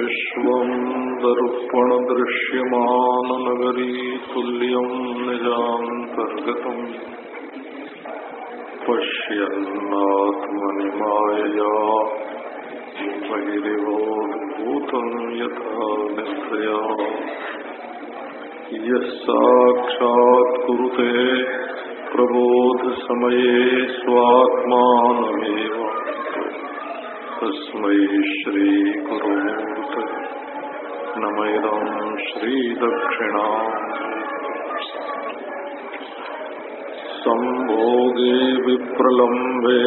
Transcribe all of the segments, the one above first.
विश्वम् दर्पणदृश्यमाननगरी तुल्यम् निजान्तर्गतम्। पश्यन्नात्मनिमायया। बहिरिवोद्भूतम् यथा निश्चया। यः साक्षात् स्वात्मानमेव श्रीदक्षिणा। सम्भोगे विप्रलम्बे।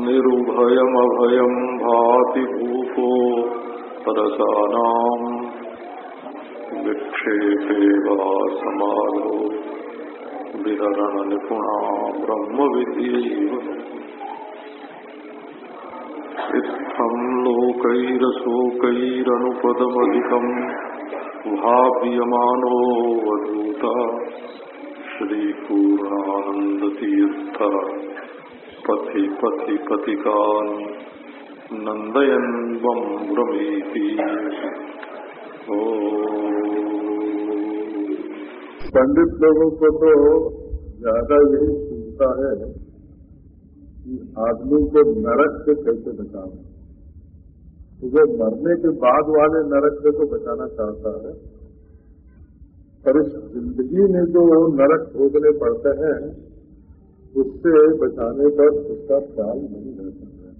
निरुभयमभयम् भाति भूपो परसानाम् विक्षेपे वा समाधो विहरणनिपुणा ब्रह्मविधीव इत्थम् लोकैरशोकैरनुपदमधिकम् भाव्यमानो वधूता श्रीपूर्णानन्दतीर्थ पथि पथि पथिकान् नन्दयन् वं ब्रवीति ओ। पंडित लोगों को तो ज़्यादा यही चिंता है। कि आदमी को नरक से कैसे बचाना तो वो मरने के बाद वाले नरक से तो बचाना चाहता है, पर इस ज़िंदगी में जो नरक भोगने पड़ते हैं, उससे बचाने पर उसका ख्याल नहीं रह सकता।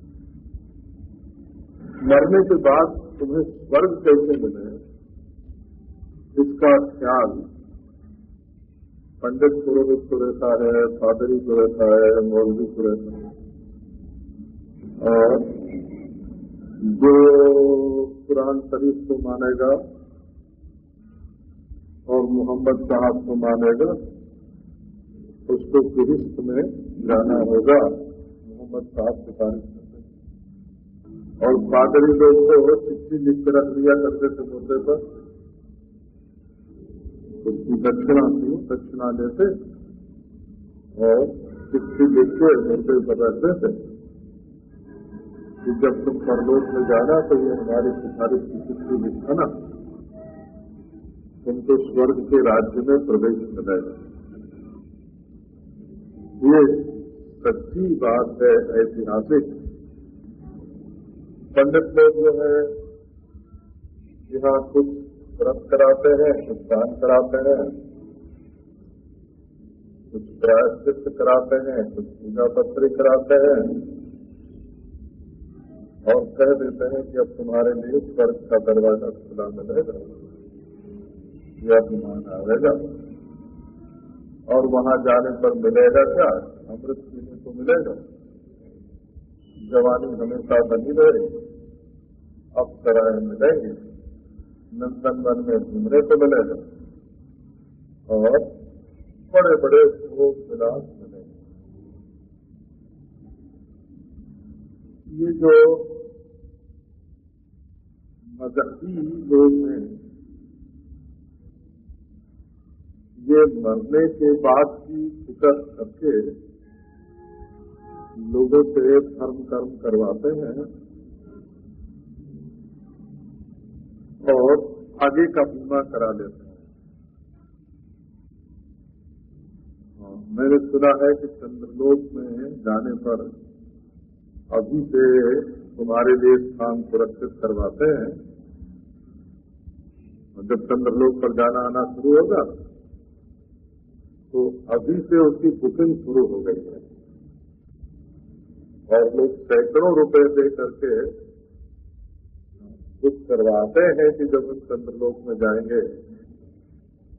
मरने के बाद तुम्हें स्वर्ग कैसे मिले? इसका ख्याल पंडित को रहता है, फादरी को रहता है, मौलवी को रहता है। जो कुरान शरीफ को मानेगा और मोहम्मद साहब को मानेगा, उसको गिरिस्त में जाना होगा। मोहम्मद साहब की तारीफ़ करते और पादरी लोग को चिट्ठी लिख कर रख लिया करते थे मुद्दे पर। उसकी दक्षिणा थी, दक्षिणा लेते और चिट्ठी लिख के मुद्दे पर रखते थे। कि जब तुम परलोक में जाना तो ये हमारे सिफारिश की चिट्ठी लिखना तुमको स्वर्ग के राज्य में प्रवेश मिलेगा ये सच्ची बात है, ऐतिहासिक। पंडित लोग जो है, यहाँ कुछ व्रत कराते हैं, कुछ दान कराते हैं, कुछ प्रायश्चित कराते हैं, कुछ पूजा पत्री कराते हैं। और कह देते हैं कि अब तुम्हारे लिए स्वर्ग का दरवाज़ा खुला मिलेगा। यह अभिमान आएगा। और वहाँ जाने पर मिलेगा क्या? अमृत पीने को मिलेगा। जवानी हमेशा बनी रहे, अब सराय मिलेंगे। नंदन वन में घूमने को मिलेगा। और बड़े बड़े भोग विलास मिलेंगे। ये जो मजहबी लोग हैं। ये मरने के बाद की फ़िक्र करके लोगों से धर्म कर्म करवाते हैं और आगे का बीमा करा लेते हैं, मैंने सुना है कि चंद्रलोक में जाने पर अभी से तुम्हारे लिए स्थान सुरक्षित करवाते हैं। जब चंद्रलोक पर जाना आना शुरू होगा तो अभी से उसकी बुकिंग शुरू हो गई है। और लोग सैकड़ों रुपए दे करके बुक करवाते हैं कि जब हम चंद्रलोक में जाएँगे,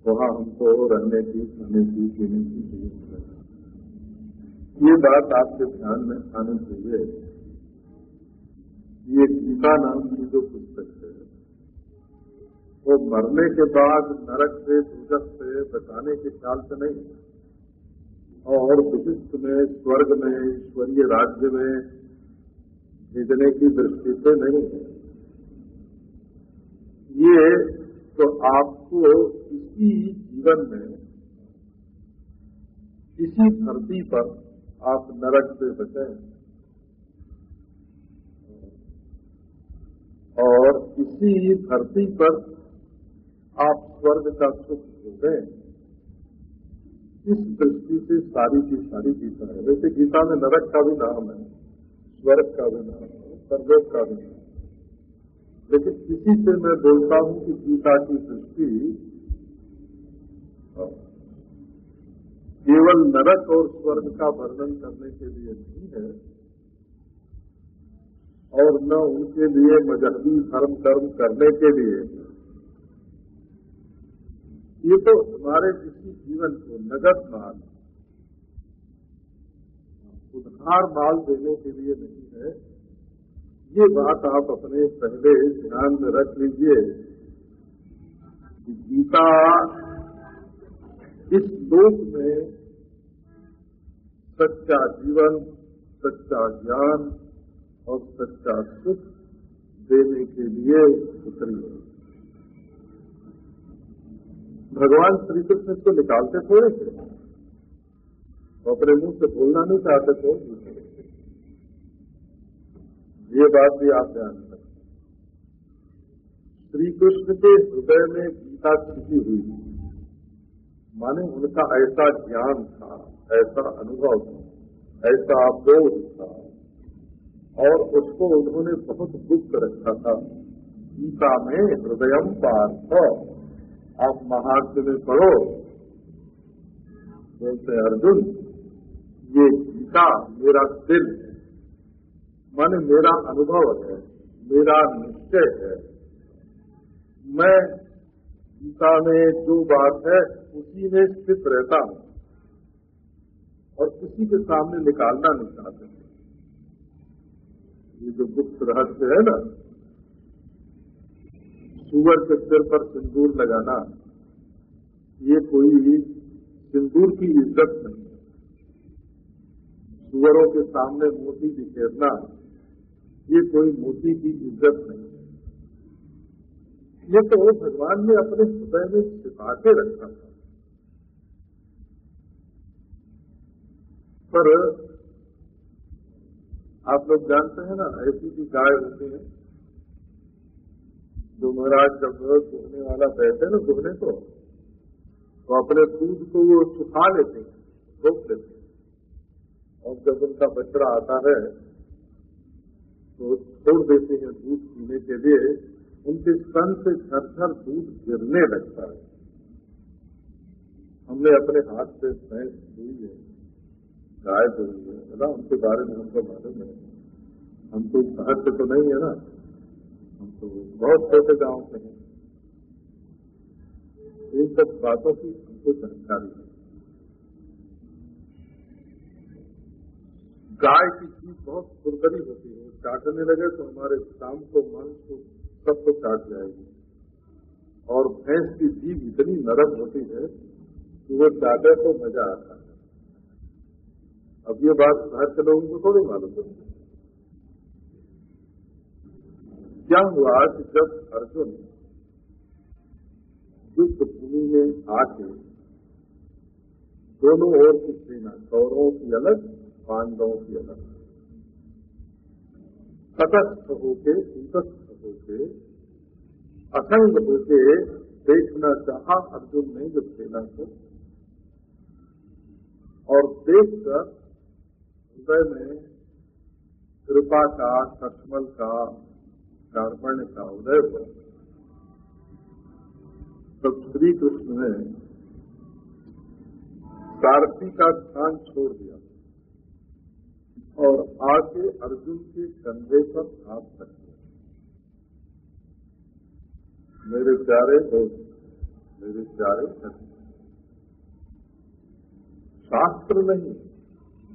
वहाँ हमको रहने की, खाने की, पीने की सुविधा ये बात आपके ध्यान में आनी चाहिए। ये गीता नाम की जो पुस्तक वो मरने के बाद नरक से दूजक से बचाने के ख्याल से नहीं। और विशिष्ट में, स्वर्ग में, ईश्वरीय राज्य में भेजने की दृष्टि से नहीं। है ये तो आपको इसी जीवन में, इसी धरती पर आप नरक से बचें। और इसी धरती पर आप स्वर्ग का सुख भोगें इस दृष्टि से सारी की सारी गीता है। वैसे गीता में नरक का भी नाम है, स्वर्ग का भी नाम है, परलोक का भी नाम है। लेकिन इसी से मैं बोलता हूँ कि गीता की दृष्टि केवल नरक और स्वर्ग का वर्णन करने के लिए नहीं है, और न उनके लिए मजहबी धर्म कर्म करने के लिए ये तो हमारे किसी जीवन को नगद माल उधार माल देने के लिए नहीं है। ये बात आप अपने पहले ध्यान में रख लीजिए गीता इस लोक में सच्चा जीवन, सच्चा ज्ञान और सच्चा सुख देने के लिए उतरी है। भगवान श्री कृष्ण इसको निकालते थोड़े वो अपने मुँह से बोलना नहीं चाहते थे ये बात भी आप ध्यान रखें। श्री कृष्ण के हृदय में गीता छिपी हुई। माने उनका ऐसा ज्ञान था, ऐसा अनुभव था, ऐसा बोध था। और उसको उन्होंने बहुत गुप्त रखा था। गीता में हृदयम पार्थ। आप महात्म में पढ़ो, बोलते अर्जुन, ये गीता मेरा दिल है। मन मेरा अनुभव है, मेरा निश्चय है। मैं गीता में जो बात है, उसी में स्थित रहता हूँ और किसी के सामने निकालना नहीं चाहते। ये जो गुप्त रहस्य है ना सुअर के सिर पर सिंदूर लगाना, ये कोई सिंदूर की इज़्ज़त नहीं है। सुअरों के सामने मोती बिखेरना, ये कोई मोती की इज़्ज़त नहीं है। ये तो वो भगवान ने अपने हृदय में छिपा के रखा था। पर आप लोग जानते हैं ना, ऐसी भी गाय होती है जो महाराज जब दुहने वाला बैठे ना दुहने को तो अपने दूध को वो सुखा लेते हैं रोक लेते हैं। और जब उनका बछड़ा आता है तो छोड़ देते हैं दूध पीने के लिए, उनके स्तन से झरझर दूध गिरने लगता है। हमने अपने हाथ से भैंस हुई है, गाय हुई है ना? उनके बारे में हमको मालूम है। हम तो शहर से तो नहीं है ना। तो बहुत छोटे गाँव से हैं। इन सब बातों की हमको जानकारी है। गाय की चीज़ बहुत खुरदरी होती है। चाटने लगे तो हमारे शाम को मन को सबको चाट जाएगी। और भैंस की जीव इतनी नरम होती है कि वो चाटे को मज़ा आता है। अब ये बात शहर के लोगों को थोड़ी मालूम होती क्या हुआ कि जब अर्जुन युद्ध भूमि में आके दोनों ओर की सेना, कौरवों की अलग, पांडवों की अलग, तटस्थ होके कूटस्थ होके, असंग होके देखना चाहा अर्जुन ने जब सेना को, और देखकर हृदय में कृपा का सक्षमल का कार्पण्य का उदय हुआ। तब श्री कृष्ण ने सारथी का स्थान छोड़ दिया और आके अर्जुन के कंधे पर हाथ रख दिया। मेरे प्यारे दोस्त, मेरे प्यारे शास्त्र नहीं,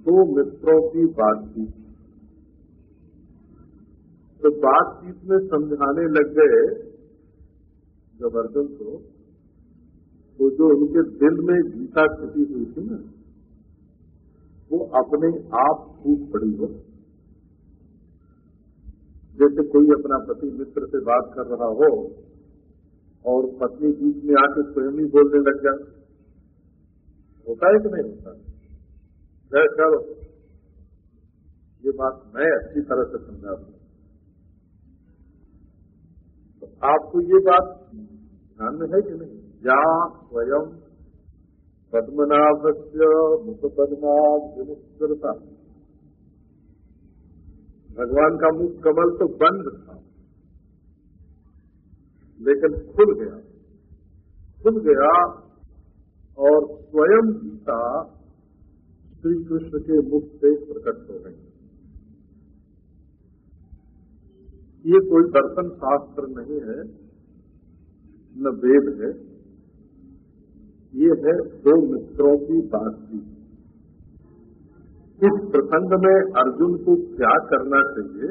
दो मित्रों की बातचीत। तो बातचीत में समझाने लग गए जब अर्जुन को तो जो उनके दिल में गीता छुपी हुई थी ना, वो अपने आप फूट पड़ी हो। जैसे कोई अपना पति मित्र से बात कर रहा हो और पत्नी बीच में आके स्वयं ही बोलने लग जाए, होता है कि नहीं होता? जय चलो। ये बात मैं अच्छी तरह से समझा दूँ आपको ये बात ध्यान में है कि नहीं? या स्वयं पद्मनाभ से मुख पद्माता भगवान का मुख कमल तो बंद था, लेकिन खुल गया। खुल गया और स्वयं गीता श्री कृष्ण के मुख से प्रकट हो गई। ये कोई दर्शन शास्त्र नहीं है, न वेद है। ये है दो मित्रों की बातचीत। इस प्रसंग में अर्जुन को क्या करना चाहिए?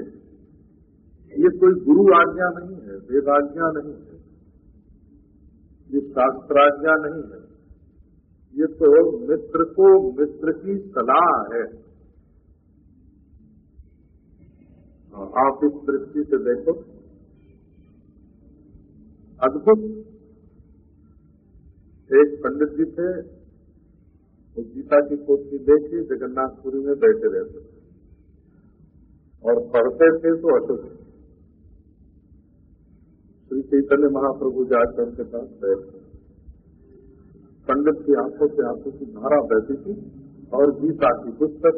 ये कोई गुरु आज्ञा नहीं है, वेदाज्ञा नहीं है। ये शास्त्राज्ञा नहीं है। ये तो मित्र को मित्र की सलाह है हाँ, आप इस दृष्टि से देखो। अद्भुत। एक पंडित जी थे, वो गीता की पोथी देखी, जगन्नाथपुरी में बैठे रहते थे। और पढ़ते थे तो अटुट श्री चैतन्य महाप्रभु जाकर उनके पास बैठे। पंडित की आँखों से आँखों की धारा बहती थी और गीता की पुस्तक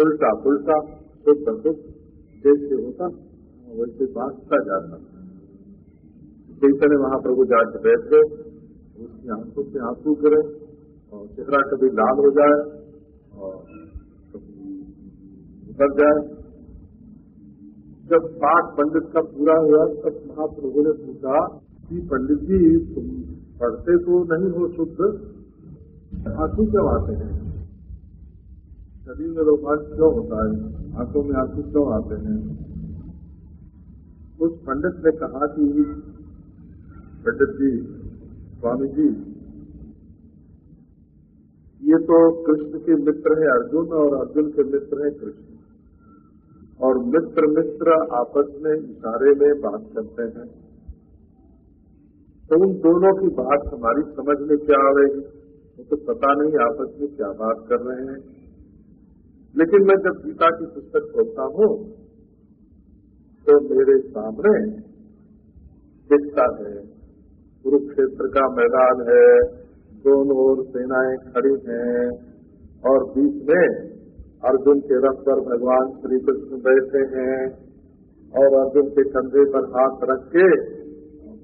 उल्टा पुल्टा शुद्ध दुख। जैसे होता वैसे बांटता जाता चैतन्य महाप्रभु जाके बैठ गए, उसकी आँखों से आँसू गिरे और चेहरा कभी लाल हो जाए और कभी उतर जाए। जब पाठ पंडित का पूरा हुआ, तब महाप्रभु ने पूछा कि पंडित जी, तुम पढ़ते तो नहीं हो शुद्ध? आँसू क्यों आते हैं शरीर में रोमांच क्यों होता है? आँखों में आँसू क्यों आते हैं? उस पंडित ने कहा कि पंडित जी, स्वामी जी, ये तो कृष्ण के मित्र है अर्जुन और अर्जुन के मित्र है कृष्ण। और मित्र मित्र आपस में इशारे में बात करते हैं। तो उन दोनों की बात हमारी समझ में क्या आवेगी? वो तो पता नहीं आपस में क्या बात कर रहे हैं। लेकिन मैं जब गीता की पुस्तक खोलता हूँ तो मेरे सामने दिखता है, कुरुक्षेत्र का मैदान है, दोनों ओर सेनाएँ खड़ी हैं, और बीच में अर्जुन के रथ पर भगवान श्री कृष्ण बैठे हैं, और अर्जुन के कंधे पर हाथ रख के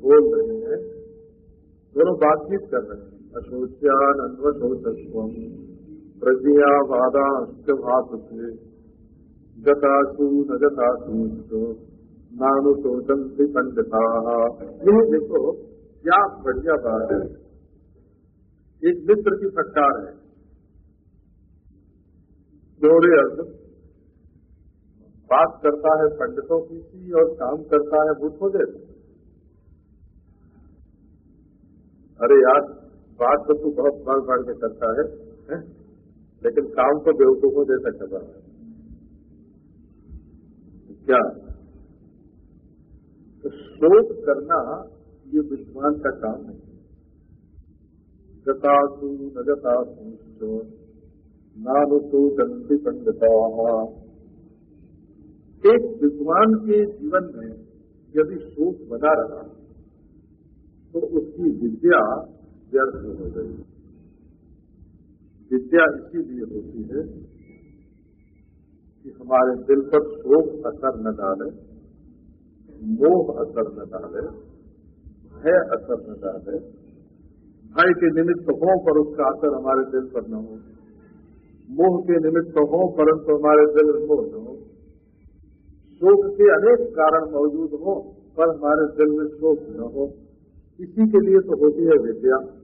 बोल रहे हैं। दोनों बातचीत कर रहे हैं। अशोच्यान अन्वशोचस्वम प्रज्ञा वादाश्च भाषते गतासु न गतासु नानु सोचंती पंडिता ये देखो क्या बढ़िया बात है? एक मित्र की फटकार है। जोड़े अर्जुन बात करता है पंडितों की सी और काम करता है बुद्धों जैसे अरे यार बात तो तू बहुत बढ़ बढ़ के करता है, है? लेकिन काम तो बेवकूफों जैसा कर रहा है। क्या? तो शोध करना ये विद्वान का काम है। नहीं गतासु न गतासु नानुसु गंदी पंडिता। एक विद्वान के जीवन में यदि शोक बना रहा तो उसकी विद्या व्यर्थ हो गई विद्या इसीलिए होती है कि हमारे दिल पर शोक असर न डाले, मोह असर न डाले, भय असर न डाले। भय के निमित्त हो पर उसका असर हमारे दिल पर न हो। मोह के निमित्त हो परंतु हमारे दिल में मोह न हो। शोक के अनेक कारण मौजूद हो पर हमारे दिल में शोक न हो। इसी के लिए तो होती है विद्या।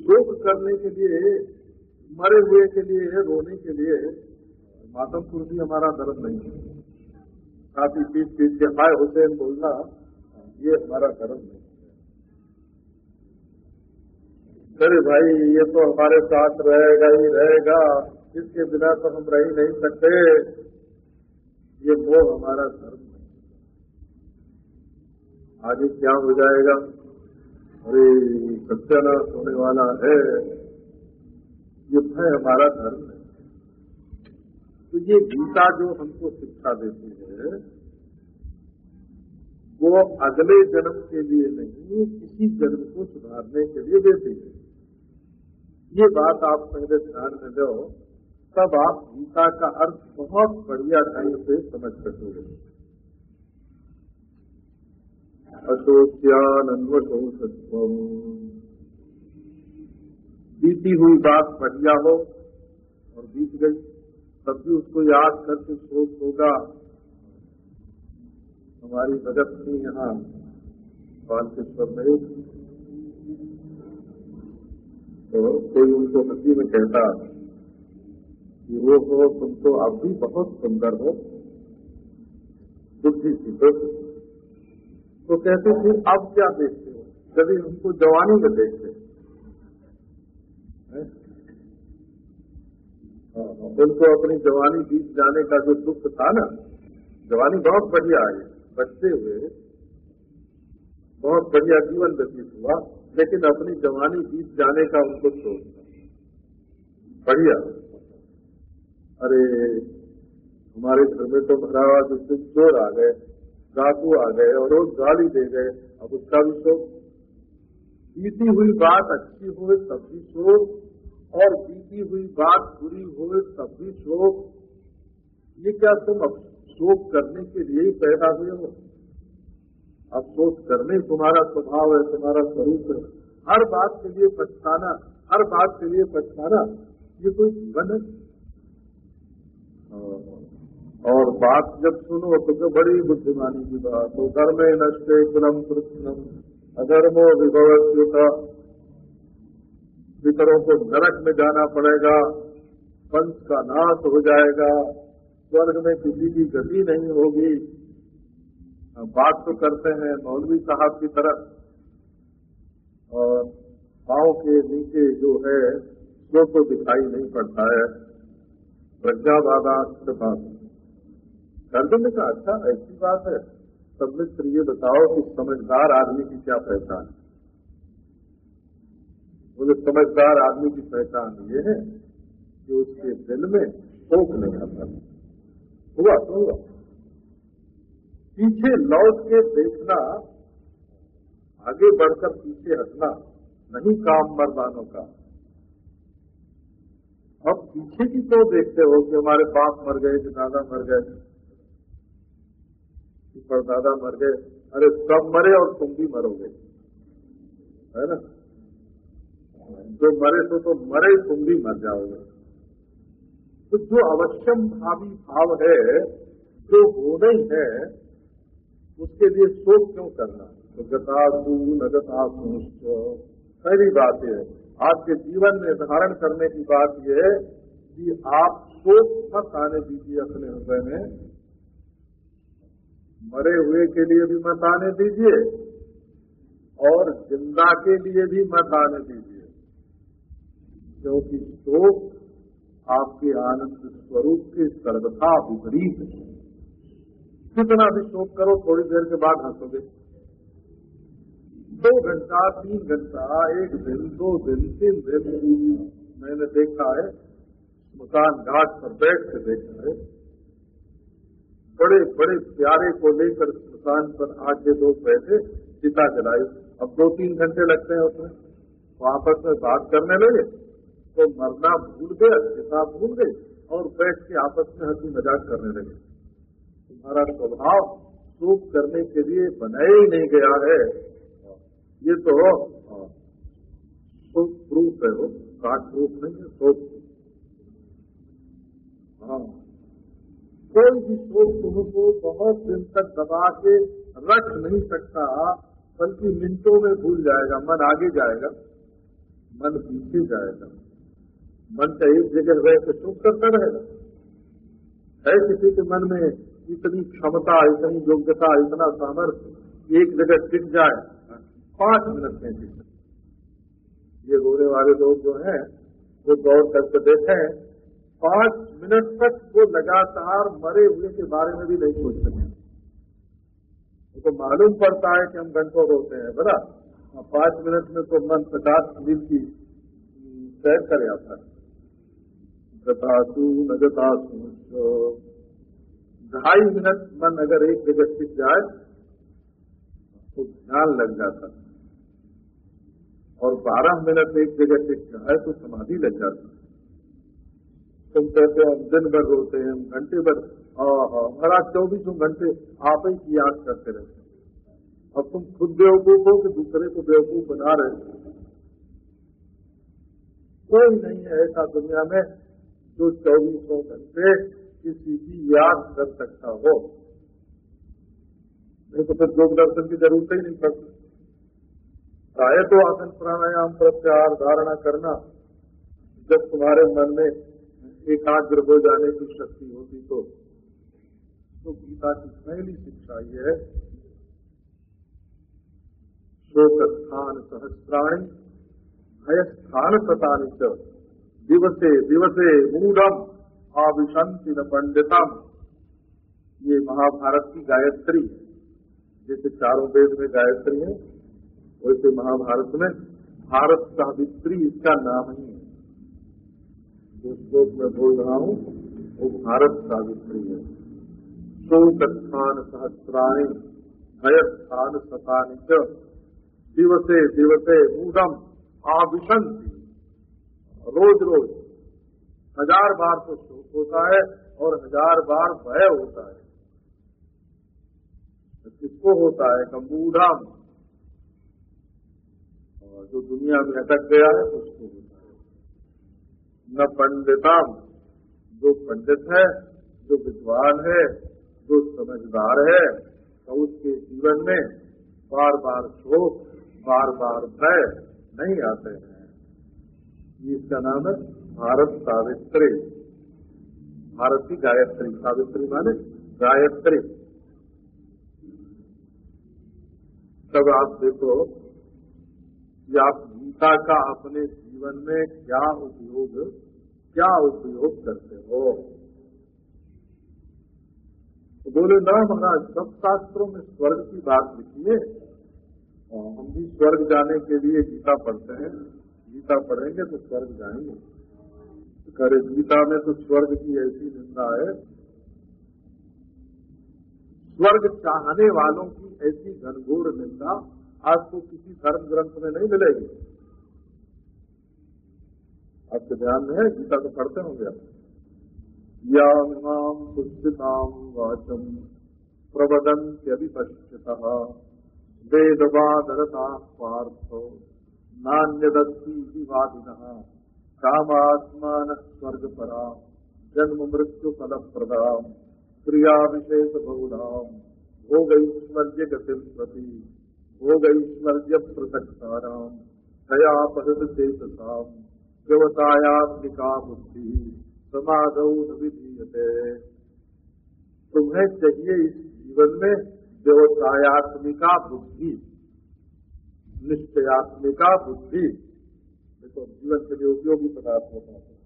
शोक करने के लिए, मरे हुए के लिए रोने के लिए मातम कुर्सी हमारा धर्म नहीं है। काफ़ी पीट पीट के हाय हुसैन बोलना, ये हमारा धर्म नहीं अरे भाई, ये तो हमारे साथ रहेगा ही रहेगा, इसके बिना तो हम रह ही नहीं सकते। ये मोह हमारा धर्म है। आगे क्या हो जाएगा? अरे, सत्यानाश होने वाला है। ये भय हमारा धर्म है। तो ये गीता जो हमको शिक्षा देती है, वो अगले जन्म के लिए नहीं, इसी जन्म को सुधारने के लिए देती है। ये बात आप पहले ध्यान में दो तब आप गीता का अर्थ बहुत बढ़िया ढंग से समझ सकोगे। अशोच्यानन्वशो सत्व बीती हुई बात बढ़िया हो और बीत गई तब भी उसको याद करके शोक होगा। हमारी भगत थी यहाँ बालकेश्वर में तो कोई उनको हँसी में कहता कि, वो हो तुम तो अब भी बहुत सुंदर हो। बुद्धि थी तो, कहते थे अब क्या देखते हो? यदि उनको जवानी में देखते उनको अपनी जवानी बीत जाने का जो दुख था ना जवानी बहुत बढ़िया आई। बचते हुए बहुत बढ़िया जीवन व्यतीत हुआ लेकिन अपनी जवानी बीत जाने का उनको सोच बढ़िया। अरे हमारे घर में तो महाराज उससे चोर आ गए। डाकू आ गए और रोज गाली दे गए। अब उसका भी शोक बीती हुई बात अच्छी हो तब भी शोक और बीती हुई बात बुरी हो तब भी शोक ये क्या तुम अब शोक करने के लिए ही पैदा हुए हो? अफसोस करने तुम्हारा स्वभाव है, तुम्हारा स्वरूप है। हर बात के लिए पछताना, हर बात के लिए पछताना, ये कोई जीवन है। और बात जब सुनो तो बड़ी बुद्धिमानी की बात हो, घर में नष्टे कुलम कृष्णम अधर्मो का पितरों को नरक में जाना पड़ेगा पंच का नाश हो जाएगा, स्वर्ग में किसी की गति नहीं होगी। बात तो करते हैं मौलवी साहब की तरफ़। और पाँव के नीचे जो है, वो तो दिखाई नहीं पड़ता है। प्रज्ञावादास्त्र बात। कर्दम ने कहा अच्छा ऐसी बात है। सब मित्र ये बताओ कि समझदार आदमी की क्या पहचान है? बोले, समझदार आदमी की पहचान ये है कि उसके दिल में शोक नहीं आता। हुआ तो हुआ। पीछे लौट के देखना, आगे बढ़कर पीछे हटना नहीं काम मर्दानों का। अब पीछे की तो देखते हो कि हमारे बाप मर गए, कि दादा मर गए। पर दादा मर गए। अरे सब मरे और तुम भी मरोगे। है ना? जो मरे तो तो मरे, तुम भी मर जाओगे। तो जो अवश्यम भावी भाव है, जो होना ही है, उसके लिए शोक क्यों करना? तो गतासु न गतासु पहली बात है। आपके जीवन में धारण करने की बात यह है कि आप शोक मत आने दीजिए अपने हृदय में। मरे हुए के लिए भी मत आने दीजिए और ज़िंदा के लिए भी मत आने दीजिए। क्योंकि शोक आपके आनंद स्वरूप के सर्वथा विपरीत है। कितना भी शोक करो, थोड़ी देर के बाद हंसोगे। दो घंटा, तीन घंटा, एक दिन, दो दिन तीन दिन मैंने देखा है, मकान घाट पर बैठ के देखा है। बड़े बड़े प्यारे को लेकर मकान पर आके लोग बैठे चिता जलाई। अब दो तीन घंटे लगते हैं उसमें। तो आपस में बात करने लगे तो मरना भूल गए चिता भूल गए और बैठ के आपस में हँसी मज़ाक करने लगे। तुम्हारा स्वभाव सुख करने के लिए बनाया ही नहीं गया है। ये तो सुख प्रूफ है वो काट प्रूफ नहीं है, सोच। हाँ। कोई भी सोच तुमको बहुत दिन तक दबा के रख नहीं सकता, बल्कि मिनटों में भूल जाएगा, मन आगे जाएगा, मन पीछे जाएगा। मन का एक जगह रह के सुख करता रहेगा। है किसी के मन में इतनी क्षमता, इतनी योग्यता, इतना सामर्थ्य, एक जगह टिक जाए, पाँच मिनट में टिक ये रोने वाले लोग जो हैं, वो गौर करके देखें पाँच मिनट तक वो लगातार मरे हुए के बारे में भी नहीं सोच सके। तो मालूम पड़ता है कि हम घंटों रोते हैं बड़ा पाँच मिनट में तो मन पचास दिन की सैर कर आता है। गतासु न गतासु ढाई मिनट मन अगर एक जगह टिक जाए तो ध्यान लग जाता और बारह मिनट एक जगह टिक जाए तो समाधि लग जाती तुम कहते हैं हम दिन भर रोते हैं हम घंटे भर। महाराज चौबीसों घंटे आप ही की याद करते रहते हैं। अब तुम खुद बेवकूफ़ हो कि दूसरे को बेवकूफ़ बना रहे हो। कोई नहीं है ऐसा दुनिया में जो चौबीसों घंटे किसी की याद कर सकता हो। नहीं तो फिर योग दर्शन की ज़रूरत ही नहीं पड़ती। चाहे तो आसन प्राणायाम प्रत्याहार धारणा करना जब तुम्हारे मन में एकाग्र हो जाने की शक्ति होती तो तो गीता की पहली शिक्षा ये है। शोक स्थान सहस्त्राणी भय स्थान सतानी दिवसे दिवसे मूढ़म अविशंति न पंडितम ये महाभारत की गायत्री, जैसे चारों वेद में गायत्री है, वैसे महाभारत में भारत सावित्री इसका नाम ही है। जो श्लोक में बोल रहा हूँ, वो भारत सावित्री है। शोक स्थान सहस्राणी भय स्थान सतानी दिवसे दिवसे मूढ़म आविशंति रोज रोज हज़ार बार तो शोक होता है और हज़ार बार भय होता है। तो किसको होता है? कम्बूढ़म जो दुनिया में अटक गया है, उसको होता है। न पंडितम। जो पंडित है, जो विद्वान है, जो समझदार है तो उसके जीवन में बार बार शोक बार बार भय नहीं आते हैं। इसका नाम है भारत सावित्री। भारत की गायत्री, सावित्री माने गायत्री। तब आप देखो कि आप गीता का अपने जीवन में क्या उपयोग क्या उपयोग करते हो? तो बोले, ना महाराज सब शास्त्रों में स्वर्ग की बात लिखी है, हम भी स्वर्ग जाने के लिए गीता पढ़ते हैं। गीता पढ़ेंगे तो स्वर्ग जाएँगे। करे, गीता में तो स्वर्ग की ऐसी निंदा है। स्वर्ग चाहने वालों की ऐसी घनघोर निंदा आपको किसी धर्म ग्रंथ में नहीं मिलेगी। आपके ध्यान में है, गीता तो पढ़ते होंगे आप। या इमाम पुष्टिताम वाचम प्रवदन अभिपश्यत वेदवादरता पार्थ, नान्यदत्ती वादिन कामात्मान स्वर्ग परा जन्म मृत्यु फल प्रदाम क्रिया विशेष बहुधाम भोग ऐश्वर्य गतिम प्रति भोग ऐश्वर्य पृथक्ताराम दया पहद चेतसाम देवतायात्मिका बुद्धि समाधौ तुम्हें चाहिए इस जीवन में देवतायात्मिका बुद्धि निश्चयात्मिका बुद्धि तो जीवन के लिए उपयोगी पदार्थ होता है।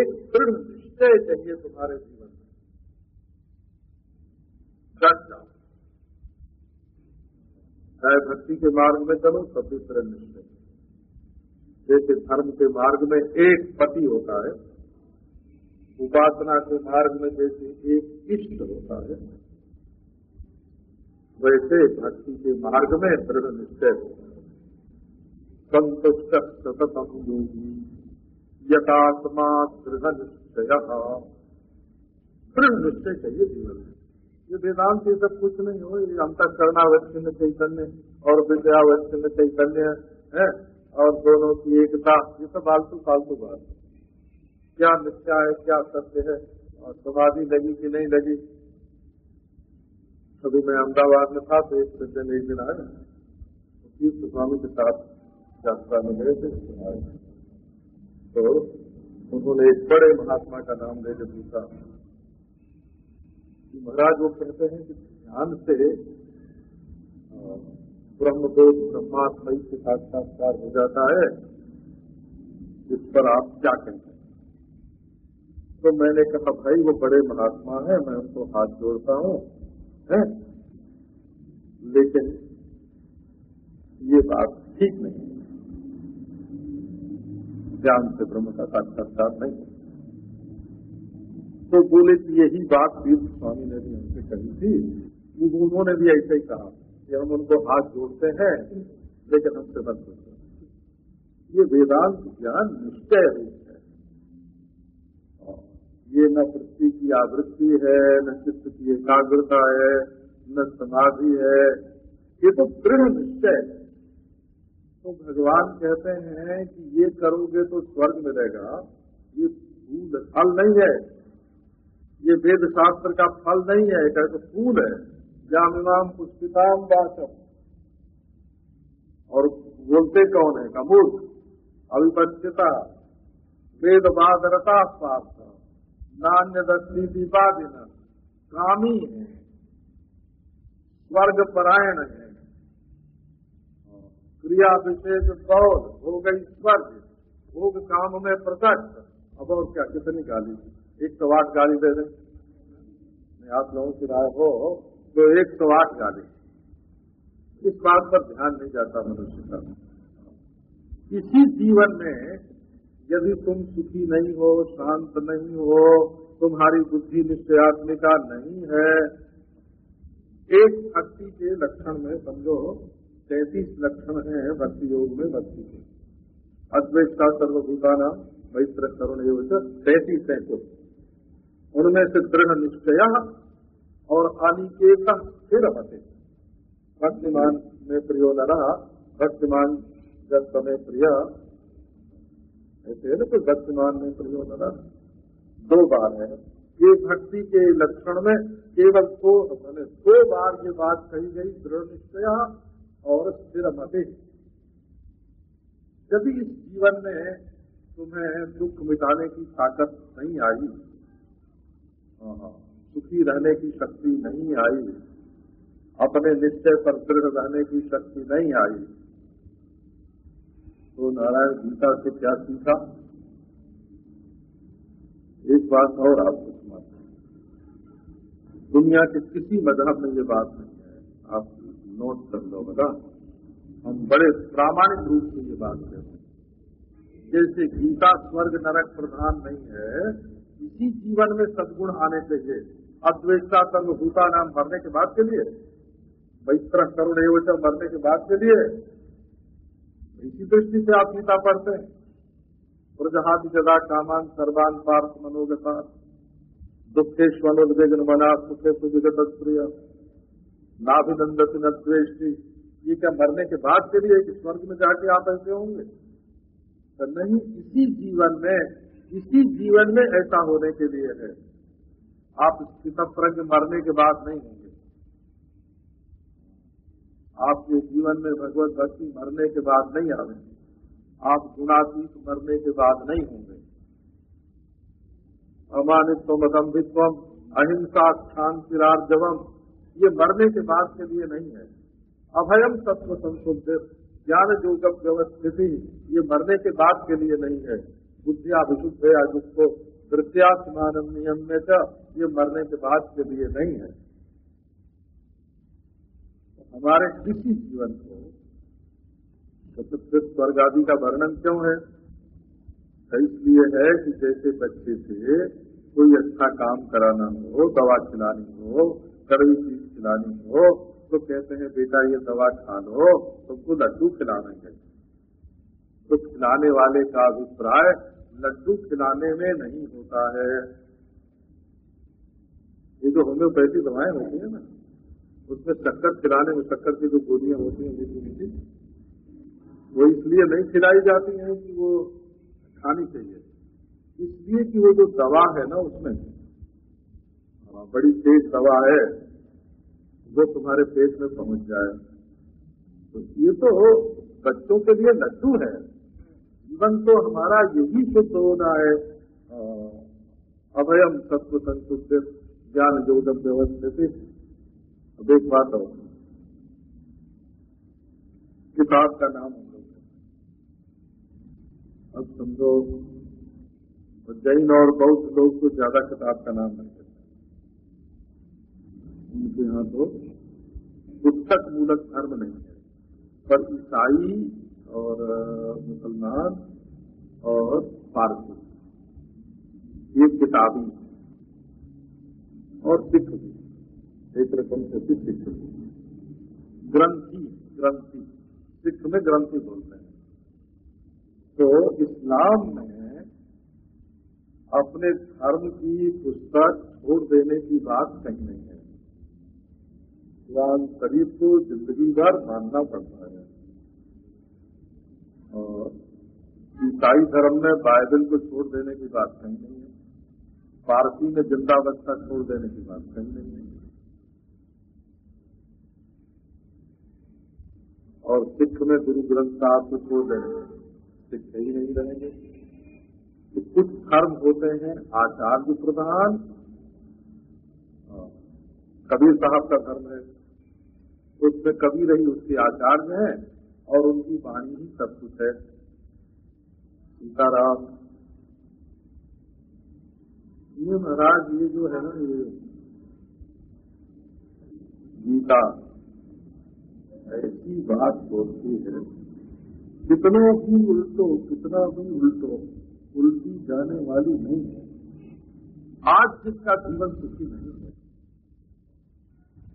एक दृढ़ निश्चय चाहिए तुम्हारे जीवन में। जाओ। चाहे भक्ति के मार्ग में चलो भी दृढ़ निश्चय। जैसे धर्म के मार्ग में एक पति होता है, उपासना के मार्ग में जैसे एक इष्ट होता है, वैसे भक्ति के मार्ग में दृढ़ निश्चय होता है। संतुष्ट सततम योगी यथात्मा दृढ़ निश्चय। दृढ़ निश्चय चाहिए जीवन में। ये वेदांत ये सब कुछ नहीं हो, ये अंतकरणावच्छिन्न चैतन्य और विद्यावच्छिन्न चैतन्य है, और दोनों की एकता, ये सब फालतू फालतू बात क्या निश्चय है, क्या सत्य है, और समाधि लगी कि नहीं लगी? अभी मैं अहमदाबाद में था तो एक सज्जन एक दिन आए। तीर्थ स्वामी के साथ यात्रा में गए थे तो उन्होंने एक बड़े महात्मा का नाम ले के महाराज वो कहते हैं कि ध्यान से ब्रह्म ब्रह्मात्मा से साक्षात्कार हो जाता है इस पर आप क्या कहते हैं। तो मैंने कहा, भाई, वो बड़े महात्मा है, मैं उनको हाथ जोड़ता हूँ, है? लेकिन ये बात ठीक नहीं ज्ञान से ब्रह्म का साक्षात्कार नहीं तो बोले कि यही बात तीर्थ स्वामी ने भी हमसे कही थी। उन्होंने भी ऐसे ही कहा कि हम उनको हाथ जोड़ते हैं, लेकिन हमसे मत पूछो। ये वेदांत ज्ञान निश्चय रूप है। ये न वृत्ति की आवृत्ति है, न चित्त की एकाग्रता है, न समाधि है। ये तो दृढ़ निश्चय है। तो भगवान कहते हैं कि ये करोगे तो स्वर्ग मिलेगा। ये फूल, फल नहीं है। ये वेद शास्त्र का फल नहीं है, एक तो फूल है जामिमाम पुष्पिताम वाचम। और बोलते कौन है? कमूर्ख अविपक्षिता वेद बादरता स्वार्थ नान्य दस्ती दीपादिन, कामी है स्वर्ग परायण है। क्रिया विशेष बौद्ध हो गई स्वर्ग भोग काम में प्रत्यक्ष अब और क्या, कितनी गाली एक सौ आठ गाली दे दें। आप लोगों की राय हो तो एक सौ आठ गाली। इस बात पर ध्यान नहीं जाता मनुष्य का। इसी जीवन में यदि तुम सुखी नहीं हो, शांत नहीं हो, तुम्हारी बुद्धि निश्चयात्मिका नहीं है, एक भक्ति के लक्षण में समझो, तैतीस लक्षण है भक्ति योग में भक्ति के। अद्वैत का सर्वभूताना, मैत्र करुण एवं तैतीस है कुछ। उनमें से दृढ़ निश्चय और अनिकेत स्थिर मते भक्तिमान में प्रियो न रहा भक्तिमान जब समय प्रिय। ऐसे है ना तो भक्तिमान में प्रियो न रहा दो बार है। ये भक्ति के लक्षण में केवल दो मैंने दो बार ये बात कही गई, दृढ़ निश्चय और स्थिर मते। यदि इस जीवन में तुम्हें दुख मिटाने की ताकत नहीं आई सुखी रहने की शक्ति नहीं आई। अपने निश्चय पर दृढ़ रहने की शक्ति नहीं आई। तो नारायण गीता से क्या सीखा? एक बात और आपको सुनाते हैं। दुनिया के किसी मज़हब में ये बात नहीं है। आप नोट कर लो बता। हम बड़े प्रामाणिक रूप से ये बात कहते हैं। जैसे गीता स्वर्ग नरक प्रधान नहीं है इसी जीवन में सदगुण आने चाहिए अद्वेषता सर्व भूता नाम मरने के बाद के लिए मैत्र करुण एवं मरने के बाद के लिए, इसी दृष्टि से आप गीता पढ़ते हैं। प्रजहादि जदा कामान सर्वान पार्थ मनोगता दुखेश्वनुद्वेगन मना सुखे सुविगत प्रिय नाभिनंदत न द्वेष्टि। ये क्या मरने के बाद के लिए कि स्वर्ग में जाके आप ऐसे होंगे? तो नहीं, इसी जीवन में इसी जीवन में ऐसा होने के लिए है। आप स्थितप्रज्ञ मरने के बाद नहीं होंगे। आपके जीवन में भगवत भक्ति मरने के बाद नहीं आवेंगे आप गुणातीत मरने के बाद नहीं होंगे। अमानित्व मदम्भित्वम अहिंसा शांतिरार्जवम ये मरने के बाद के लिए नहीं है। अभयम तत्व संशुद्ध ज्ञान जोगम व्यवस्थिति, ये मरने के बाद के लिए नहीं है। बुद्धिया विशुद्ध या जिसको तृतीयात्मान नियम में तो ये मरने के बाद के लिए नहीं है। हमारे किसी जीवन को चतुर्थ स्वर्ग आदि का वर्णन क्यों है? तो इसलिए है कि जैसे बच्चे से कोई अच्छा काम कराना हो, दवा खिलानी हो, कड़वी चीज़ खिलानी हो तो कहते हैं, बेटा, ये दवा खा लो, तुमको लड्डू खिलाना चाहिए तो खिलाने वाले का अभिप्राय लड्डू खिलाने में नहीं होता है। ये जो होम्योपैथी दवाएँ होती है ना उसमें शक्कर खिलाने में शक्कर की जो गोलियाँ होती हैं मीठी मीठी वो इसलिए नहीं खिलाई जाती हैं कि वो खानी चाहिए। इसलिए कि वो जो दवा है ना उसमें हाँ, बड़ी तेज दवा है वो तुम्हारे पेट में पहुँच जाए। तो ये तो बच्चों के लिए लड्डू है। जीवन तो हमारा यही शुद्ध होना है अभयम सत्व संशुद्ध ज्ञान योगम व्यवस्थित। अब एक बात और। किताब का नाम हम लोग अब समझो जैन और बौद्ध लोग तो ज़्यादा किताब का नाम नहीं करते उनके यहाँ तो पुस्तक मूलक धर्म नहीं है। पर ईसाई और मुसलमान और पारसी। ये किताबी और सिख भी एक रकम से भी सिख भी ग्रंथी, ग्रंथि। सिख में ग्रंथी बोलते हैं। तो इस्लाम में अपने धर्म की पुस्तक छोड़ देने की बात कहीं नहीं है। कुरान शरीफ को ज़िंदगी भर मानना पड़ता है। ईसाई धर्म में बाइबल को छोड़ देने की बात कहीं नहीं है। पारसी में जिंदावस्था छोड़ देने की बात कहीं नहीं है। और सिख में गुरु ग्रंथ साहब को छोड़ देंगे सिख ही नहीं रहेंगे। तो कुछ धर्म होते हैं, आचार्य प्रधान। कबीर साहब का धर्म है। उसमें कबीर ही उसके आचार्य हैं। और उनकी वाणी ही सब कुछ है। सीताराम ये महाराज, ये जो है ना, ये गीता, ऐसी बात बोलती है। कितनों भी उल्टो, कितना भी उल्टो, उल्टी जाने वाली नहीं है। आज जिसका जीवन सुखी नहीं है,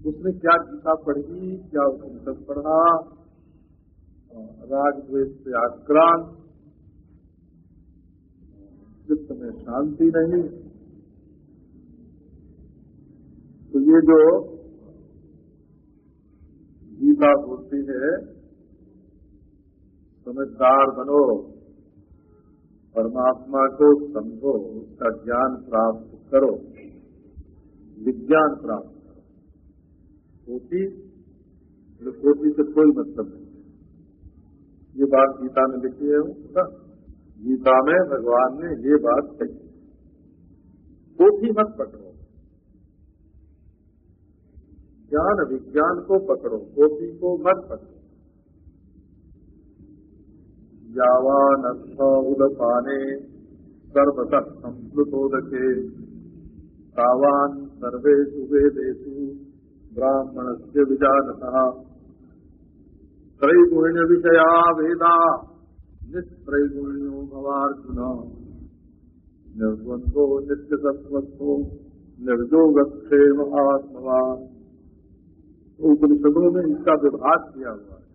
उसने क्या गीता पढ़ी, क्या उपनिषद पढ़ा राजद्वेश से आक्रांत। चित्त में शांति नहीं। तो ये जो गीता बोलती है, समझदार बनो, परमात्मा को समझो, उसका ज्ञान प्राप्त करो, विज्ञान प्राप्त करो। कोटि कोटि से कोई मतलब नहीं। ये बात गीता में लिखी है गीता में भगवान ने ये बात कही। कोटि मत पकड़ो। ज्ञान विज्ञान को पकड़ो कोपी को मत पकड़ो। यावान उदपाने सर्वतः संस्कृतोदके तावान सर्वेषु वेदेषु ब्राह्मण से विजानतः। त्रैगुण्य विषया वेदा। निस्त्रैगुण्यो भवार्जुन। निर्द्वंदो नित्य सत्वत्व निर्जोगक्षेम आत्मवान उपनिषदों में इसका विभाग किया हुआ है।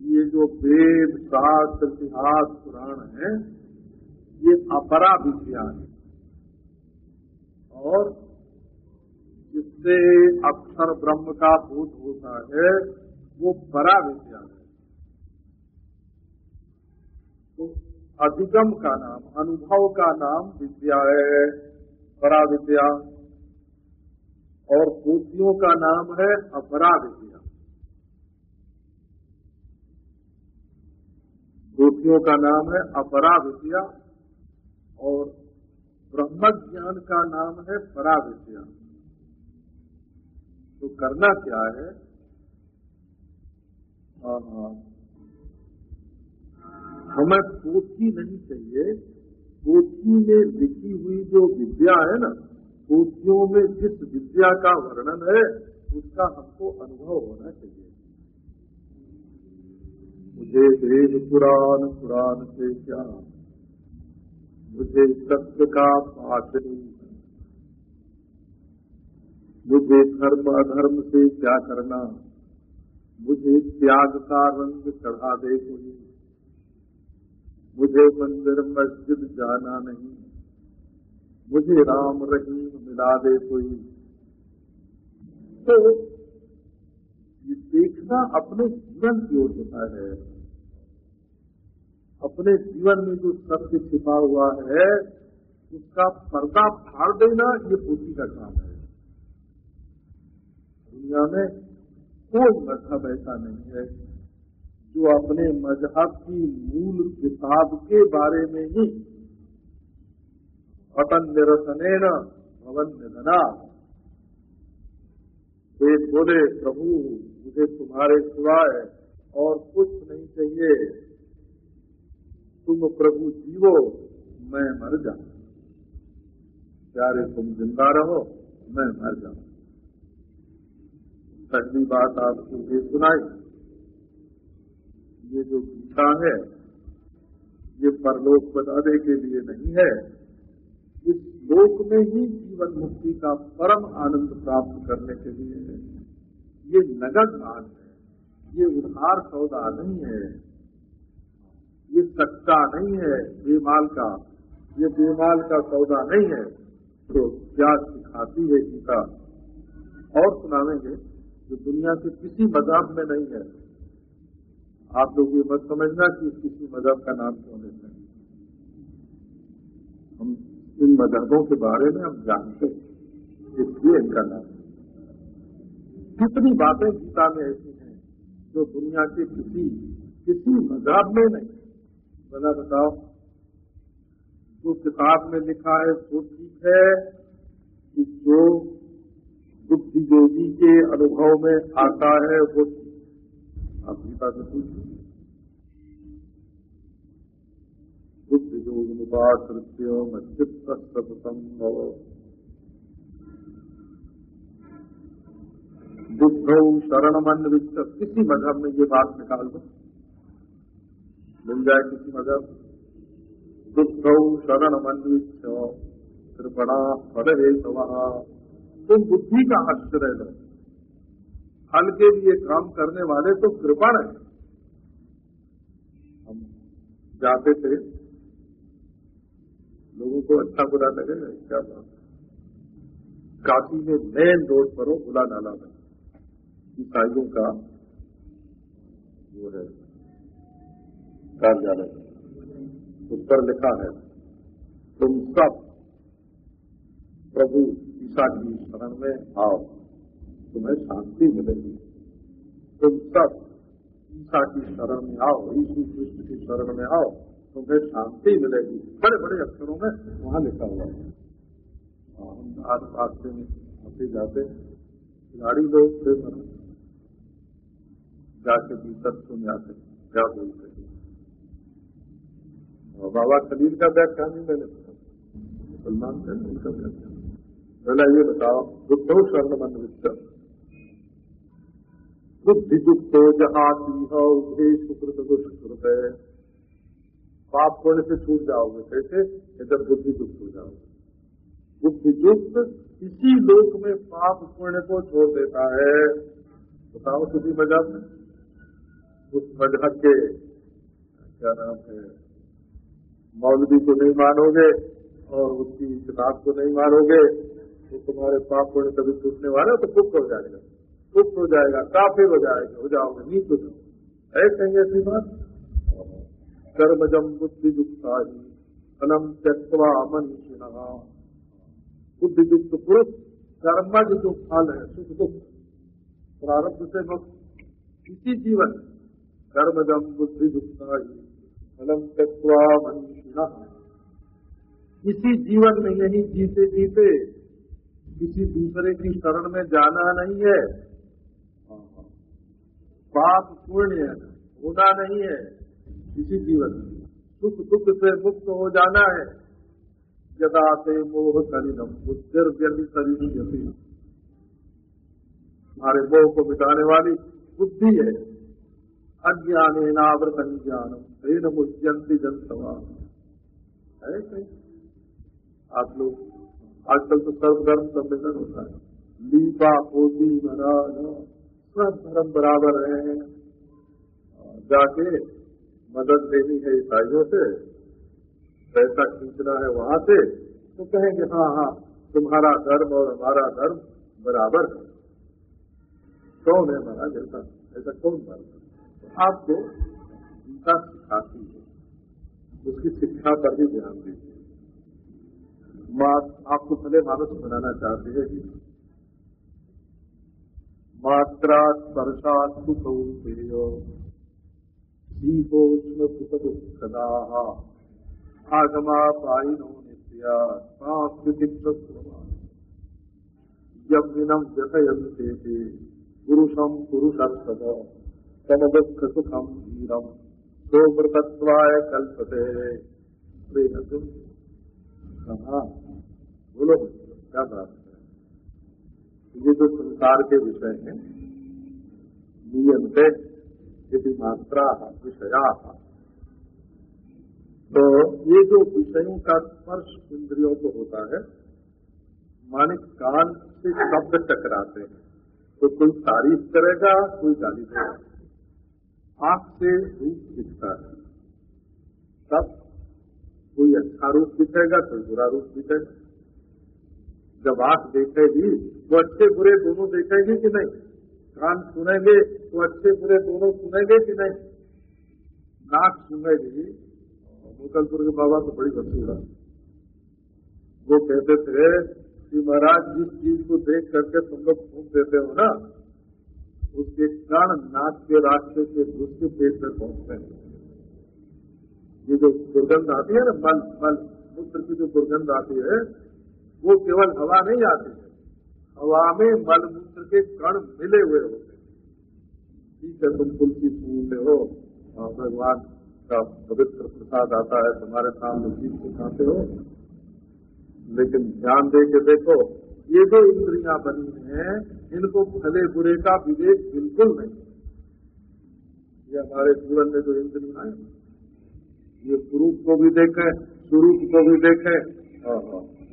ये जो वेद, शास्त्र, इतिहास, पुराण है, ये अपरा विद्या है। और जिससे अक्षर ब्रह्म का बोध होता है वो परा विद्या है। तो अधिगम का नाम, अनुभव का नाम विद्या है परा विद्या। और पोथियों का नाम है अपरा विद्या। पोथियों का नाम है अपरा विद्या और ब्रह्म ज्ञान का नाम है परा विद्या। तो करना क्या है? हमें पोथी नहीं चाहिए। पोथी में लिखी हुई जो विद्या है ना कोटियों में जिस विद्या का वर्णन है, उसका हमको अनुभव होना चाहिए। मुझे वेद पुराण पुराण से क्या? मुझे सत्य का पाठ नहीं मुझे धर्म अधर्म से क्या करना? मुझे त्याग का रंग चढ़ा दे कोई। मुझे मंदिर मस्जिद जाना नहीं। मुझे राम रहीम मिला दे कोई। तो ये देखना अपने जीवन की ओर होता है। अपने जीवन में जो सत्य छिपा हुआ है, उसका पर्दा फाड़ देना ये पोथी का काम है। दुनिया में कोई मज़हब ऐसा नहीं है जो अपने मज़हब की मूल किताब के बारे में ही पतन निरसने भवन निधना। एक बोले, प्रभु, मुझे तुम्हारे सिवाय और कुछ नहीं चाहिए। तुम प्रभु जीवो, मैं मर जाऊँ। प्यारे तुम ज़िंदा रहो, मैं मर जाऊँ। पहली बात आपको ये सुनाई ये जो गीता है, ये परलोक बताने के लिए नहीं है। इस लोक में ही जीवन मुक्ति का परम आनंद प्राप्त करने के लिए है। ये नगद माल है। ये उधार सौदा नहीं है। ये सच्चा नहीं है, बेमाल का। ये बेमाल का सौदा नहीं है। तो क्या सिखाती है गीता? और सुनावेंगे। जो दुनिया के किसी मज़हब में नहीं है। आप लोग ये मत समझना कि किसी मज़हब का नाम क्यों लेते हैं। हम इन मजहबों के बारे में हम जानते हैं। इसलिए इनका नाम कितनी बातें गीता में ऐसी हैं जो दुनिया के किसी किसी मज़हब में नहीं। बना बताओ। जो किताब में लिखा है वो ठीक है कि जो बुद्धि योगी के अनुभव में आता है, वो आप गीता से पूछिए बुद्धि योग मुपाश्रित्य चित्त सततम बुद्ध शरण मन वित्त किसी मज़हब में ये बात निकाल दो। मिल जाए किसी मज़हब। बुद्ध शरण मन वित्त कृपणा फल हे तुम बुद्धि का आश्रय लो फल के लिए काम करने वाले तो कृपण है हम जाते थे। लोगों को अच्छा बुरा लगेगा, क्या बात। काशी में मेन रोड पर हो बुला डाला था। ईसाइयों का वो है, कार्यालय। उस पर लिखा है, तुम सब प्रभु ईसा की शरण में आओ तुम्हें शांति मिलेगी तुम सब ईसा की शरण में आओ यीशु कृष्ण की शरण में आओ तुम्हें शांति मिलेगी बड़े बड़े अक्षरों में वहाँ लिखा हुआ है हम आस पास से आते जाते खिलाड़ी लोग थे जाके भीतर सुन जाते क्या बोलते बाबा खलील का व्याख्यान ही मैंने मुसलमान थे उनका व्याख्यान पहला ये बताओ, बुद्धो स्वर्ण मन विश्व बुद्धि जहाँ सिंह उभे सुकृत दुष्कृत है पाप पुण्य से छूट जाओगे, कैसे? इधर बुद्धि गुप्त हो जाओगे। बुद्धि गुप्त इसी लोक में पाप पुण्य को छोड़ देता है। बताओ किसी मज़ाक में उस मज़हब के। क्या नाम है? मौलवी को नहीं मानोगे और उसकी किताब को नहीं मानोगे। तो तुम्हारे पाप पुण्य कभी टूटने वाले तो गुप्त हो जाएगा। गुप्त हो जाएगा काफिर हो जाएगा। हो जाओगे नीच हो है कहेंगे ऐसी बात? कर्मजम बुद्धि युक्ता ही फलम त्यक्वा मनुष्य। बुद्धि युक्त पुरुष कर्मज जो फल है, सुख दुख। प्रारब्ध से मुक्त इसी जीवन। कर्मजम बुद्धि युक्ता ही फलम त्यक्वा मनुष्य। इसी जीवन में यही जीते जीते किसी दूसरे की शरण में जाना नहीं है। पाप पुण्य होना नहीं है इसी जीवन में। सुख दुख से मुक्त हो जाना है। यदा ते मोह शरीरम बुद्धिर व्यति शरीर यति हमारे मोह को मिटाने वाली बुद्धि है। अज्ञान नावृत ज्ञानम तेन मुच्यंती जनसभा है आप लोग आजकल तो सर्वधर्म सम्मेलन होता है। लीपा, पोती महाराज सब धर्म बराबर है। जाके मदद लेनी है ईसाइयों से, पैसा खींचना है वहाँ से तो कहेंगे हाँ हाँ तुम्हारा धर्म और हमारा धर्म बराबर है। कौन है महाराज? ऐसा ऐसा कौन धर्म तो आपको गीता सिखाती है। उसकी शिक्षा पर भी ध्यान दीजिए। आपको भले मानस बनाना चाहती है मात्रा स्पर्शात सुख सुख दुखदा आगमा पाइनो नित्या। सांस्कृतिक यज्ञम व्यथयन्ते थे पुरुषम पुरुषर्षद तम सुखम धीरम। सोमृतत्वाय कल्पते। कहा, बोलो, क्या बात है ये जो संसार के विषय हैं, नियंत्रण, यदि मात्रा, विषया। तो ये जो विषयों का स्पर्श इंद्रियों को होता है माने कान से शब्द टकराते हैं। तो कोई तारीफ़ करेगा, कोई गाली देगा। आँख से रूप दिखता है। तब कोई अच्छा रूप दिखेगा, कोई बुरा रूप दिखेगा। जब आँख देखेगी तो अच्छे बुरे दोनों देखेगी कि नहीं? कान सुनेंगे तो अच्छे बुरे दोनों सुनेंगे कि नहीं? नाक सुनेगी मुकलपुर के बाबा तो बड़ी मशहूर है। वो कहते थे कि महाराज, जिस चीज़ को देख करके तुम लोग घूम देते हो ना, उसके कण नाक के रास्ते से दूसरे पेट में पहुँचते हैं। ये जो दुर्गंध आती है ना मल मल मूत्र की जो दुर्गंध आती है, वो केवल हवा नहीं आती है। हवा में मल मूत्र के कण मिले हुए होते हैं। ठीक है, तुम तुलसी सूंघते हो, और भगवान का पवित्र प्रसाद आता है, तुम्हारे सामने चीज़ को खाते हो। लेकिन ध्यान दे के देखो, ये जो इंद्रियाँ बनी हैं, इनको भले बुरे का विवेक बिल्कुल नहीं ये हमारे जीवन में जो इंद्रियाँ हैं ये स्वरूप को भी देखें, स्वरूप को भी देखें।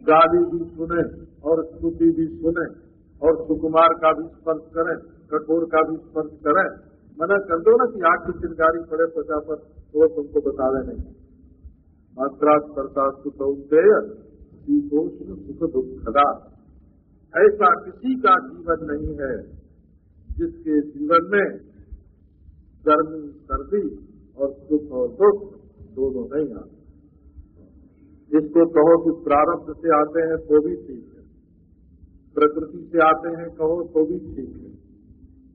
गाली भी सुने और स्तुति भी सुने और सुकुमार का भी स्पर्श करें, कठोर का भी स्पर्श करें। मना कर दो ना कि आग की चिंगारी पड़े त्वचा पर तो तुमको बता दे नहीं। मात्रा स्पर्शा सुखौदेय शीतोष्ण सुख दुखदा। ऐसा किसी का जीवन नहीं है जिसके जीवन में गर्मी, सर्दी और सुख और दुख दोनों नहीं आते जिसको कहो कि प्रारब्ध से आते हैं तो भी ठीक है। प्रकृति से आते हैं, कहो तो भी ठीक है।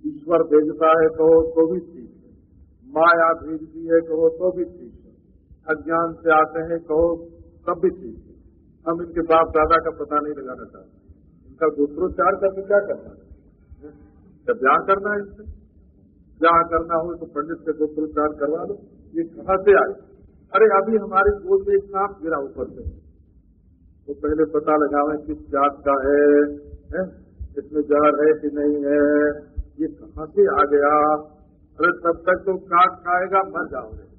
ईश्वर भेजता है, कहो तो भी ठीक है। माया भेजती है, कहो तो भी ठीक है। अज्ञान से आते हैं, कहो तब भी ठीक है। हम इनके बाप दादा का पता नहीं लगाना चाहते। इनका गोत्रोच्चार करके क्या करना है? जब ब्याह करना है इनसे। ब्याह करना हो तो पंडित से गोत्रोच्चार करवा लो। ये कहाँ से आए? अरे अभी हमारी गोद में एक सांप गिरा ऊपर से। तो पहले पता लगा लगावे किस जात का है, है? इसमें जहर है कि नहीं है? ये कहाँ से आ गया? अरे तब तक तो काट खाएगा मर जाओगे।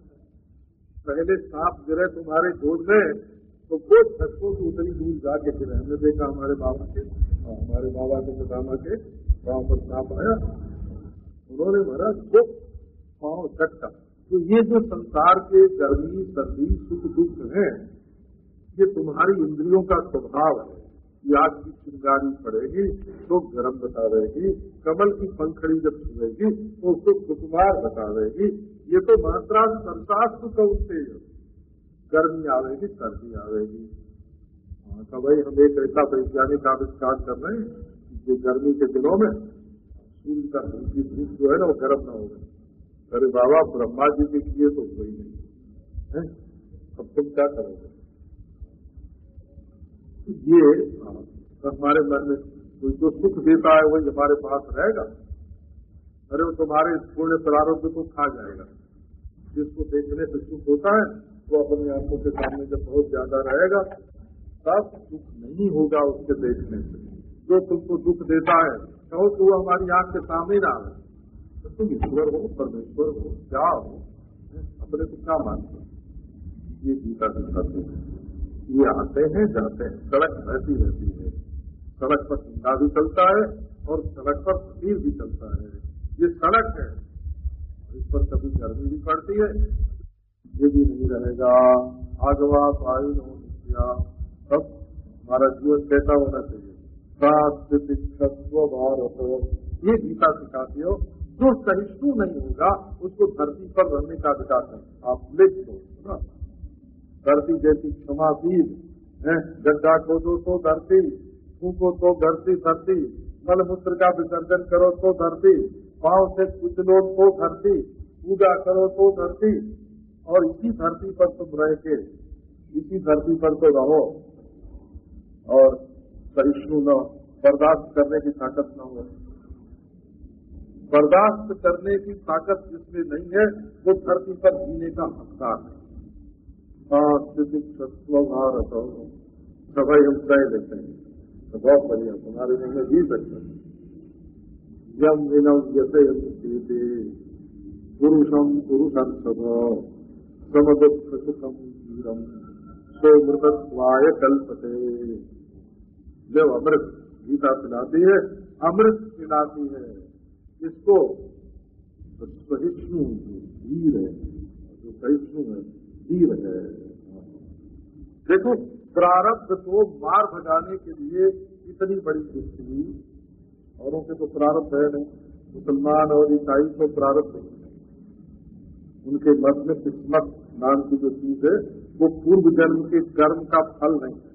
पहले सांप गिरे तुम्हारे गोद में तो वो धक्कों की उतनी दूर जाके गिरे हमने देखा हमारे बाबा के और हमारे बाबा के बतामा के गाँव पर सांप आया। उन्होंने भरा वो पाँव झटका। तो ये जो संसार के गर्मी, सर्दी, सुख, दुख है, ये तुम्हारी इंद्रियों का स्वभाव है। कि आग की चिंगारी पड़ेगी तो गर्म बता रहेगी कमल की पंखड़ी जब छुएगी तो उसको सुकुमार बता रहेगी ये तो मात्रा संसार कौनते गर्मी आवेगी, सर्दी आवेगी। हाँ तो भाई, हम एक ऐसा वैज्ञानिक आविष्कार कर रहे हैं, जो गर्मी के दिनों में सूर्य का की धूप जो है ना, वो गर्म न होगा अरे बाबा ब्रह्मा जी के किए तो कोई नहीं है? अब तुम क्या करोगे? ये हमारे मन में कोई जो सुख देता है, वही हमारे पास रहेगा। अरे वो तुम्हारे पुण्य प्रारब्ध को खा जाएगा। जिसको देखने से सुख होता है, वो अपनी आँखों के सामने जब बहुत ज़्यादा रहेगा, तब सुख नहीं होगा उसके देखने से। जो तुमको दुख देता है कहो कि वो हमारी आँख के सामने ना आए तो तुम ईश्वर हो परमेश्वर हो क्या हो अपने को क्या मानते हो? ये गीता दिखाते हैं। ये आते हैं, जाते हैं। सड़क ऐसी रहती है। सड़क पर चिंता भी चलता है और सड़क पर शरीर भी चलता है। ये सड़क है। इस पर कभी गर्मी भी पड़ती है। ये भी नहीं रहेगा। आगवा वायु नित्या तब हमारा जीवन कैसा होना चाहिए? भारत ये गीता सिखाती हो जो सहिष्णु नहीं होगा, उसको धरती पर रहने का अधिकार है आप लिख दो धरती जैसी क्षमाशील है? गड्ढा खोदो तो धरती, फूको तो धरती धरती मल मूत्र का विसर्जन करो तो धरती, पाँव से कुचलो तो धरती, पूजा करो तो धरती। और इसी धरती पर तुम रह के, इसी धरती पर तो रहो। और सहिष्णु न, बर्दाश्त करने की ताकत न हो। बर्दाश्त करने की ताकत जिसमें नहीं है, वो धरती पर जीने का हकदार है। भारत तो हम कह देते हैं। तो बहुत बढ़िया, तुम्हारे मन में जी सकते हैं। यम विनम यते पुरुषम पुरुषम सब समदुख सुखम वीरम सो मृतत्वाय कल्पते। जब अमृत गीता सुनाती है, अमृत पिलाती है। इसको सहिष्णु धीर है, जो सहिष्णु है धीर है। देखो, प्रारब्ध को मार भगाने के लिए इतनी बड़ी हुई। औरों के तो प्रारब्ध है नहीं। मुसलमान और ईसाई को प्रारब्ध उनके मत में किस्मत नाम की जो चीज़ है, वो पूर्व जन्म के कर्म का फल नहीं है।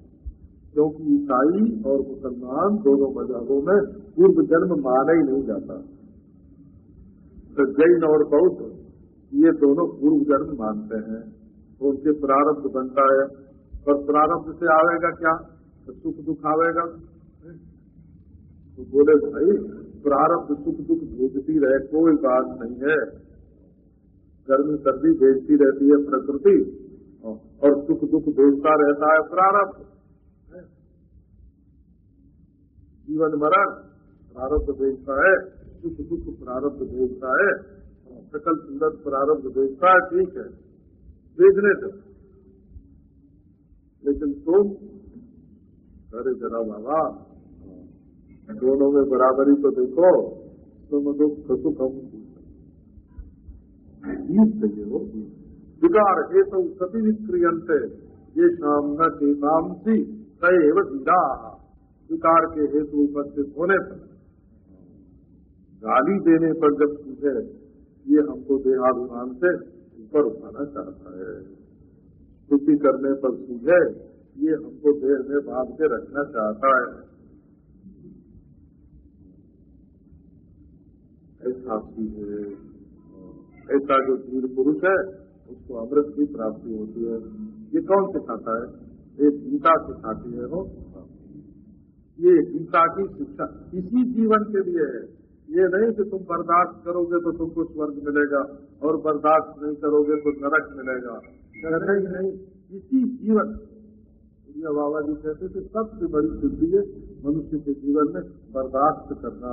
क्योंकि ईसाई और मुसलमान दोनों मजहबों में पूर्व जन्म माना ही नहीं जाता। तो जैन और बौद्ध, ये दोनों पूर्व जन्म मानते हैं। तो उनके प्रारब्ध बनता है, और प्रारब्ध से आवेगा क्या? तो सुख दुख आवेगा तो बोले, भाई प्रारब्ध सुख दुख भेजती रहे, कोई बात नहीं है। गर्मी सर्दी भेजती रहती है प्रकृति, और सुख दुख भेजता रहता है प्रारब्ध जीवन मरण प्रारब्ध भेजता है। सुख दुख प्रारब्ध भेजता है, सकल सूरत प्रारब्ध भेजता है, ठीक है भेजने दो लेकिन तुम, अरे जरा बाबा, दोनों में बराबरी तो देखो तुम दुख सुख हम चाहिए हो। विकार ये तो सभी विक्रियंत ये शाम न के नाम सी सैव धीरा विकार के हेतु उपस्थित होने पर गाली देने पर जब पूछे ये हमको देहाभिमान से ऊपर उठाना चाहता है, स्तुति करने पर सूझे ये हमको देह में बाँध के रखना चाहता है। ऐसा है। ऐसा जो वीर पुरुष है, उसको अमृत की प्राप्ति होती है। ये कौन सिखाता है? एक गीता सिखाती है वो। ये गीता की शिक्षा इसी जीवन के लिए है। ये नहीं कि तुम बर्दाश्त करोगे तो तुमको स्वर्ग मिलेगा, और बर्दाश्त नहीं करोगे तो नरक मिलेगा। नहीं नहीं, इसी जीवन। बाबा जी कहते थे सबसे बड़ी सिद्धि है मनुष्य के जीवन में बर्दाश्त करना।